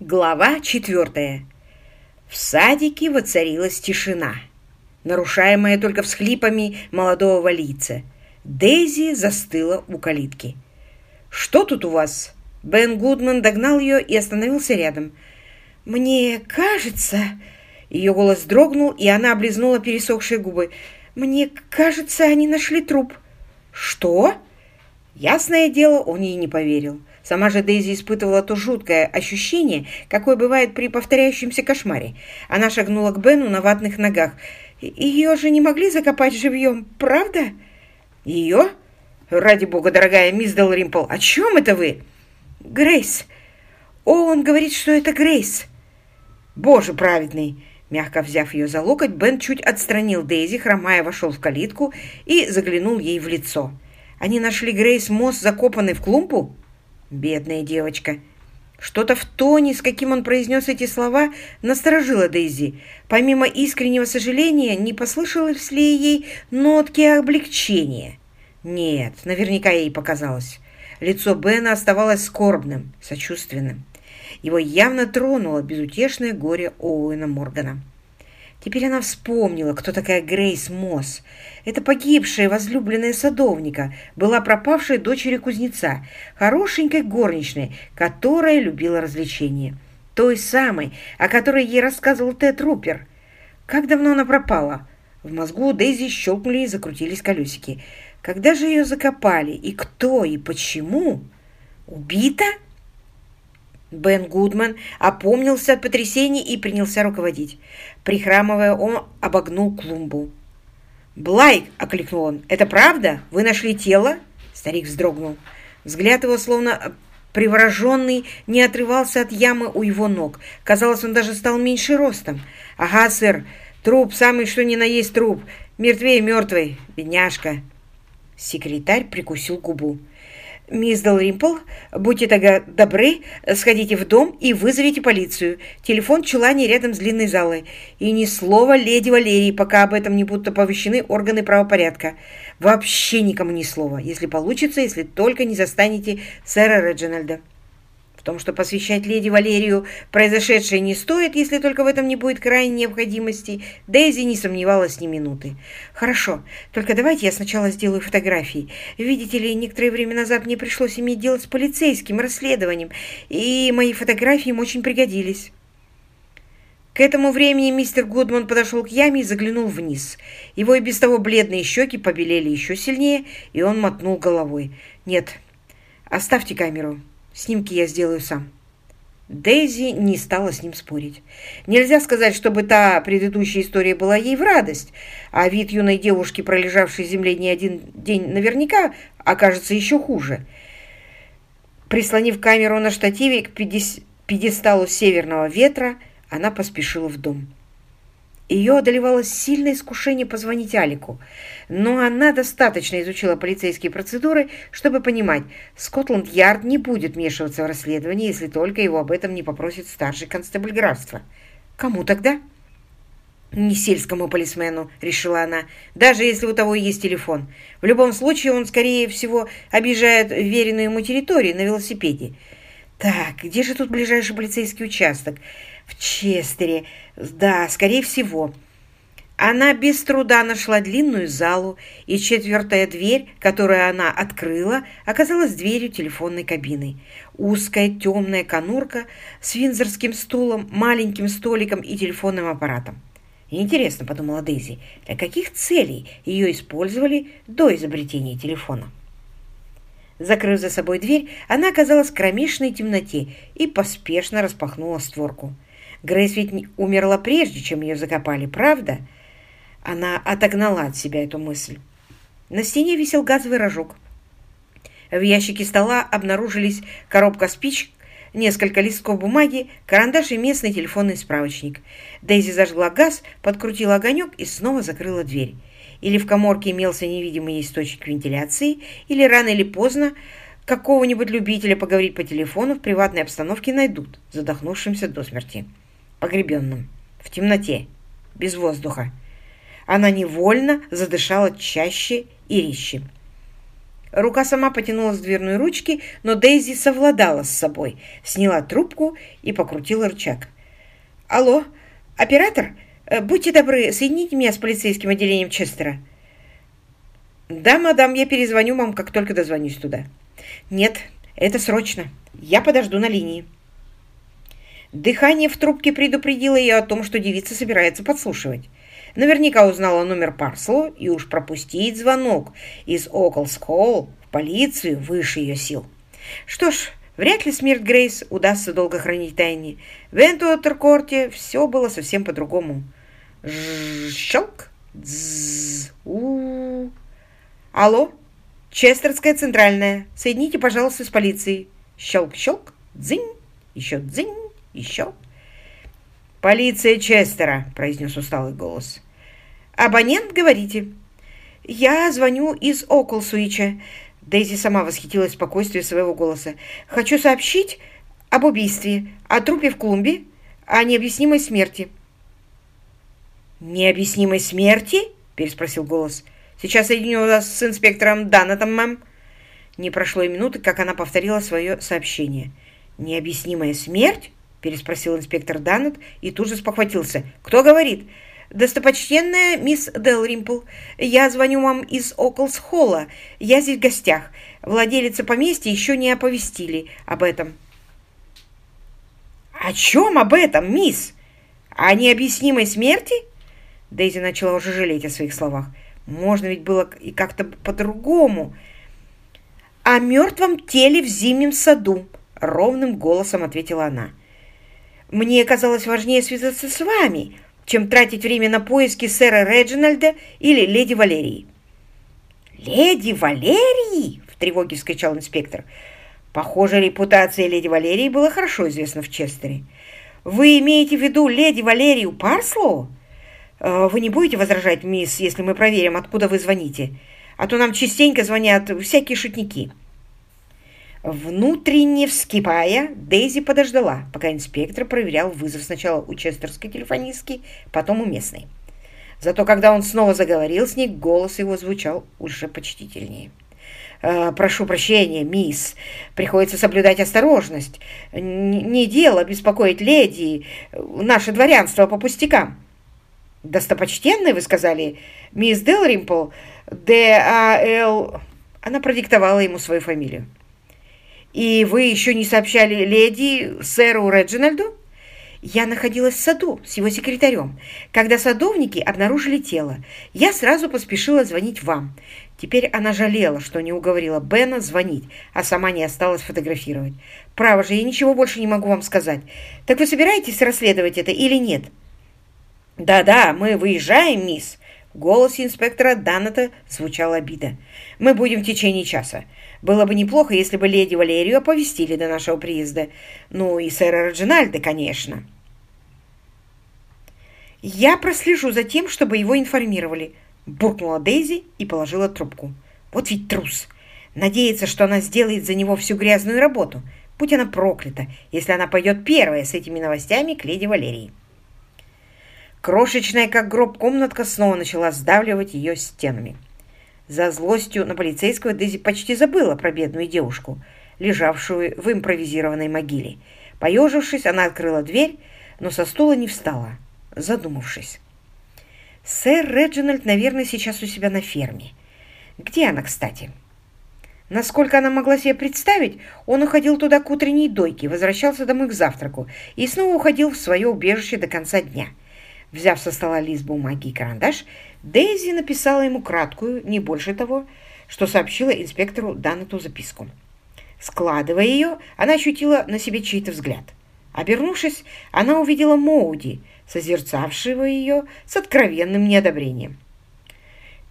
Глава четвертая. В садике воцарилась тишина, нарушаемая только всхлипами молодого лица. Дейзи застыла у калитки. «Что тут у вас?» Бен Гудман догнал ее и остановился рядом. «Мне кажется...» Ее голос дрогнул, и она облизнула пересохшие губы. «Мне кажется, они нашли труп». «Что?» Ясное дело, он ей не поверил. Сама же Дейзи испытывала то жуткое ощущение, какое бывает при повторяющемся кошмаре. Она шагнула к Бену на ватных ногах. «Ее же не могли закопать живьем, правда?» «Ее? Ради бога, дорогая мисс Далримпл, о чем это вы?» «Грейс. О, он говорит, что это Грейс». «Боже праведный!» Мягко взяв ее за локоть, Бен чуть отстранил Дейзи, хромая вошел в калитку и заглянул ей в лицо. «Они нашли Грейс Мосс, закопанный в клумбу?» Бедная девочка. Что-то в тоне, с каким он произнес эти слова, насторожило Дейзи. Помимо искреннего сожаления, не послышалось ли ей нотки облегчения? Нет, наверняка ей показалось. Лицо Бена оставалось скорбным, сочувственным. Его явно тронуло безутешное горе Оуэна Моргана. Теперь она вспомнила, кто такая Грейс Мосс. Это погибшая возлюбленная садовника, была пропавшей дочерью кузнеца, хорошенькой горничной, которая любила развлечения. Той самой, о которой ей рассказывал Тед Рупер. Как давно она пропала? В мозгу Дейзи щелкнули и закрутились колесики. Когда же ее закопали? И кто? И почему? Убита? Бен Гудман опомнился от потрясений и принялся руководить. Прихрамывая, он обогнул клумбу. «Блайк!» — окликнул он. «Это правда? Вы нашли тело?» Старик вздрогнул. Взгляд его, словно привороженный, не отрывался от ямы у его ног. Казалось, он даже стал меньше ростом. «Ага, сэр, труп, самый что ни на есть труп. Мертвее мертвый, бедняжка!» Секретарь прикусил губу. «Мисс Далримпл, будьте тогда добры, сходите в дом и вызовите полицию. Телефон чулане рядом с длинной залой. И ни слова леди Валерии, пока об этом не будут оповещены органы правопорядка. Вообще никому ни слова, если получится, если только не застанете сэра Реджинальда» том, что посвящать леди Валерию произошедшее не стоит, если только в этом не будет крайней необходимости, Дейзи не сомневалась ни минуты. «Хорошо, только давайте я сначала сделаю фотографии. Видите ли, некоторое время назад мне пришлось иметь дело с полицейским расследованием, и мои фотографии им очень пригодились». К этому времени мистер Гудман подошел к яме и заглянул вниз. Его и без того бледные щеки побелели еще сильнее, и он мотнул головой. «Нет, оставьте камеру. Снимки я сделаю сам». Дейзи не стала с ним спорить. Нельзя сказать, чтобы та предыдущая история была ей в радость, а вид юной девушки, пролежавшей в земле не один день, наверняка окажется еще хуже. Прислонив камеру на штативе к пьедесталу северного ветра, она поспешила в дом. Ее одолевало сильное искушение позвонить Алику, но она достаточно изучила полицейские процедуры, чтобы понимать, Скотланд-Ярд не будет вмешиваться в расследование, если только его об этом не попросит старший констебль графства. Кому тогда? «Не сельскому полисмену», — решила она, «даже если у того есть телефон. В любом случае он, скорее всего, объезжает веренную ему территорию на велосипеде. Так, где же тут ближайший полицейский участок? В Честере. Да, скорее всего. Она без труда нашла длинную залу, и четвертая дверь, которую она открыла, оказалась дверью телефонной кабины. Узкая темная конурка с винзорским стулом, маленьким столиком и телефонным аппаратом. Интересно, подумала Дейзи, для каких целей ее использовали до изобретения телефона? Закрыв за собой дверь, она оказалась в кромешной темноте и поспешно распахнула створку. Грейс ведь умерла прежде, чем ее закопали, правда? Она отогнала от себя эту мысль. На стене висел газовый рожок. В ящике стола обнаружились коробка спичек, несколько листков бумаги, карандаш и местный телефонный справочник. Дейзи зажгла газ, подкрутила огонек и снова закрыла дверь. Или в коморке имелся невидимый источник вентиляции, или рано или поздно какого-нибудь любителя поговорить по телефону в приватной обстановке найдут, задохнувшимся до смерти, погребенным, в темноте, без воздуха. Она невольно задышала чаще и резче. Рука сама потянулась к дверной ручке, но Дейзи совладала с собой, сняла трубку и покрутила рычаг. «Алло, оператор? Э, будьте добры, соедините меня с полицейским отделением Честера». «Да, мадам, я перезвоню вам, как только дозвонюсь туда». «Нет, это срочно. Я подожду на линии». Дыхание в трубке предупредило ее о том, что девица собирается подслушивать. Наверняка узнала номер Парсло и уж пропустить звонок из Околс-Холл в полицию выше ее сил. Что ж, вряд ли смерть Грейс удастся долго хранить тайне. В Энтуотеркорте все было совсем по-другому. Щелк, дзз, у, Алло, Честерская центральная. Соедините, пожалуйста, с полицией. Щелк-щелк, дзынь, еще дзынь, еще. «Полиция Честера», — произнес усталый голос. «Абонент, говорите?» «Я звоню из Околсуича». Дейзи сама восхитилась спокойствием своего голоса. «Хочу сообщить об убийстве, о трупе в клумбе, о необъяснимой смерти». «Необъяснимой смерти?» – переспросил голос. «Сейчас соединю вас с инспектором Даннетом, мэм». Не прошло и минуты, как она повторила свое сообщение. «Необъяснимая смерть?» – переспросил инспектор Даннет и тут же спохватился. «Кто говорит?» «Достопочтенная мисс Делримпл, я звоню вам из Околс-Холла. Я здесь в гостях. Владелица поместья еще не оповестили об этом». «О чем об этом, мисс? О необъяснимой смерти?» Дейзи начала уже жалеть о своих словах. «Можно ведь было и как-то по-другому». «О мертвом теле в зимнем саду», — ровным голосом ответила она. «Мне казалось важнее связаться с вами, чем тратить время на поиски сэра Реджинальда или леди Валерии. «Леди Валерии!» — в тревоге вскричал инспектор. Похоже, репутация леди Валерии была хорошо известна в Честере. «Вы имеете в виду леди Валерию Парслоу? Э, вы не будете возражать, мисс, если мы проверим, откуда вы звоните? А то нам частенько звонят всякие шутники». Внутренне вскипая, Дейзи подождала, пока инспектор проверял вызов сначала у честерской телефонистки, потом у местной. Зато когда он снова заговорил с ней, голос его звучал уже почтительнее. «Э, «Прошу прощения, мисс. Приходится соблюдать осторожность. Не дело беспокоить леди, наше дворянство по пустякам». «Достопочтенный, вы сказали? Мисс Делримпл? Д-А-Л...» Она продиктовала ему свою фамилию. «И вы еще не сообщали леди сэру Реджинальду?» Я находилась в саду с его секретарем, когда садовники обнаружили тело. Я сразу поспешила звонить вам. Теперь она жалела, что не уговорила Бена звонить, а сама не осталась фотографировать. Право же, я ничего больше не могу вам сказать. Так вы собираетесь расследовать это или нет? «Да-да, мы выезжаем, мисс!» В голосе инспектора Даннета звучала обида. «Мы будем в течение часа. Было бы неплохо, если бы леди Валерию оповестили до нашего приезда. Ну и сэра Реджинальда, конечно». «Я прослежу за тем, чтобы его информировали», — буркнула Дейзи и положила трубку. «Вот ведь трус! Надеется, что она сделает за него всю грязную работу. Будь она проклята, если она пойдет первая с этими новостями к леди Валерии». Крошечная, как гроб, комнатка снова начала сдавливать ее стенами. За злостью на полицейского Дейзи почти забыла про бедную девушку, лежавшую в импровизированной могиле. Поежившись, она открыла дверь, но со стула не встала, задумавшись. «Сэр Реджинальд, наверное, сейчас у себя на ферме. Где она, кстати?» Насколько она могла себе представить, он уходил туда к утренней дойке, возвращался домой к завтраку и снова уходил в свое убежище до конца дня – Взяв со стола лист бумаги и карандаш, Дейзи написала ему краткую, не больше того, что сообщила инспектору Даннету записку. Складывая ее, она ощутила на себе чей-то взгляд. Обернувшись, она увидела Моуди, созерцавшего ее с откровенным неодобрением.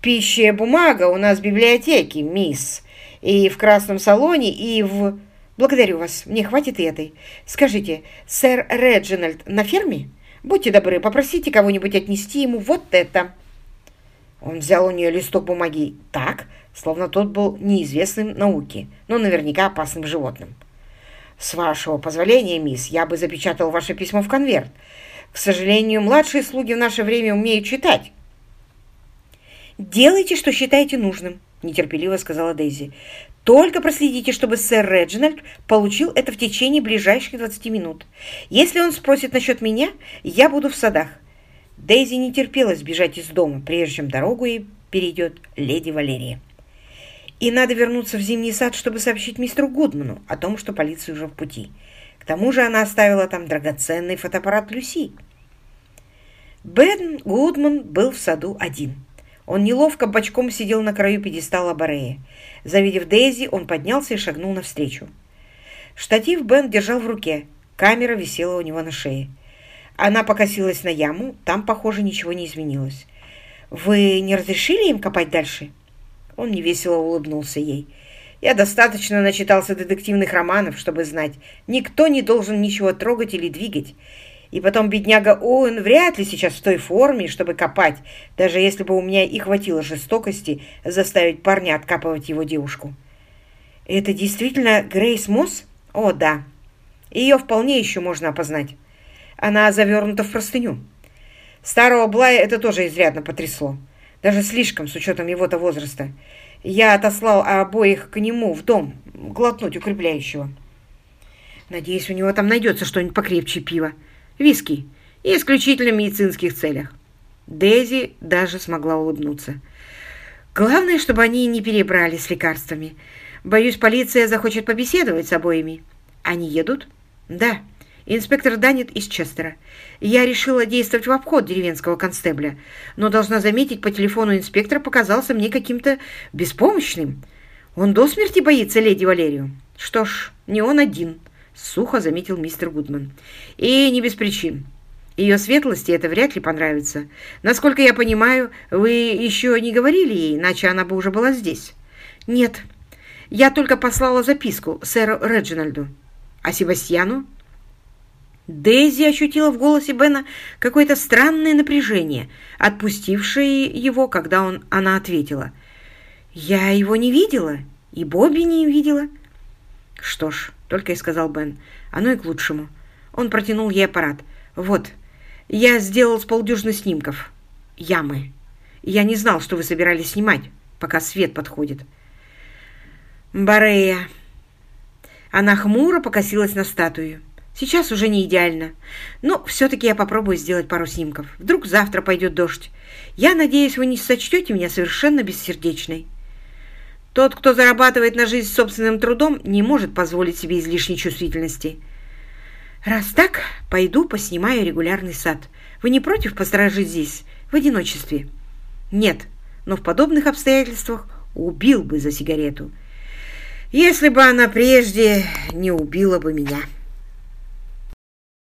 «Пища и бумага у нас в библиотеке, мисс, и в красном салоне, и в...» «Благодарю вас, мне хватит и этой. Скажите, сэр Реджинальд на ферме?» Будьте добры, попросите кого-нибудь отнести ему вот это». Он взял у нее листок бумаги так, словно тот был неизвестным науке, но наверняка опасным животным. «С вашего позволения, мисс, я бы запечатал ваше письмо в конверт. К сожалению, младшие слуги в наше время умеют читать». «Делайте, что считаете нужным», — нетерпеливо сказала Дейзи. «Только проследите, чтобы сэр Реджинальд получил это в течение ближайших 20 минут. Если он спросит насчет меня, я буду в садах». Дейзи не терпелось бежать из дома, прежде чем дорогу ей перейдет леди Валерия. И надо вернуться в зимний сад, чтобы сообщить мистеру Гудману о том, что полиция уже в пути. К тому же она оставила там драгоценный фотоаппарат Люси. Бен Гудман был в саду один. Он неловко бочком сидел на краю пьедестала Борея. Завидев Дейзи, он поднялся и шагнул навстречу. Штатив Бен держал в руке. Камера висела у него на шее. Она покосилась на яму, там, похоже, ничего не изменилось. «Вы не разрешили им копать дальше?» Он невесело улыбнулся ей. «Я достаточно начитался детективных романов, чтобы знать, никто не должен ничего трогать или двигать. И потом бедняга Оуэн вряд ли сейчас в той форме, чтобы копать, даже если бы у меня и хватило жестокости заставить парня откапывать его девушку. Это действительно Грейс Мосс? О, да. Ее вполне еще можно опознать. Она завернута в простыню. Старого Блая это тоже изрядно потрясло. Даже слишком, с учетом его-то возраста. Я отослал обоих к нему в дом глотнуть укрепляющего. Надеюсь, у него там найдется что-нибудь покрепче пива виски и исключительно в медицинских целях. Дейзи даже смогла улыбнуться. Главное, чтобы они не перебрали с лекарствами. Боюсь, полиция захочет побеседовать с обоими. Они едут? Да. Инспектор Данет из Честера. Я решила действовать в обход деревенского констебля, но, должна заметить, по телефону инспектор показался мне каким-то беспомощным. Он до смерти боится леди Валерию. Что ж, не он один. — сухо заметил мистер Гудман. «И не без причин. Ее светлости это вряд ли понравится. Насколько я понимаю, вы еще не говорили ей, иначе она бы уже была здесь». «Нет. Я только послала записку сэру Реджинальду. А Себастьяну?» Дейзи ощутила в голосе Бена какое-то странное напряжение, отпустившее его, когда он, она ответила. «Я его не видела, и Бобби не видела». «Что ж, только и сказал Бен. «Оно и к лучшему». Он протянул ей аппарат. «Вот, я сделал с полдюжины снимков. Ямы. Я не знал, что вы собирались снимать, пока свет подходит». «Барея». Она хмуро покосилась на статую. «Сейчас уже не идеально. Но все-таки я попробую сделать пару снимков. Вдруг завтра пойдет дождь. Я надеюсь, вы не сочтете меня совершенно бессердечной». Тот, кто зарабатывает на жизнь собственным трудом, не может позволить себе излишней чувствительности. Раз так, пойду поснимаю регулярный сад. Вы не против посторожить здесь, в одиночестве? Нет, но в подобных обстоятельствах убил бы за сигарету. Если бы она прежде не убила бы меня».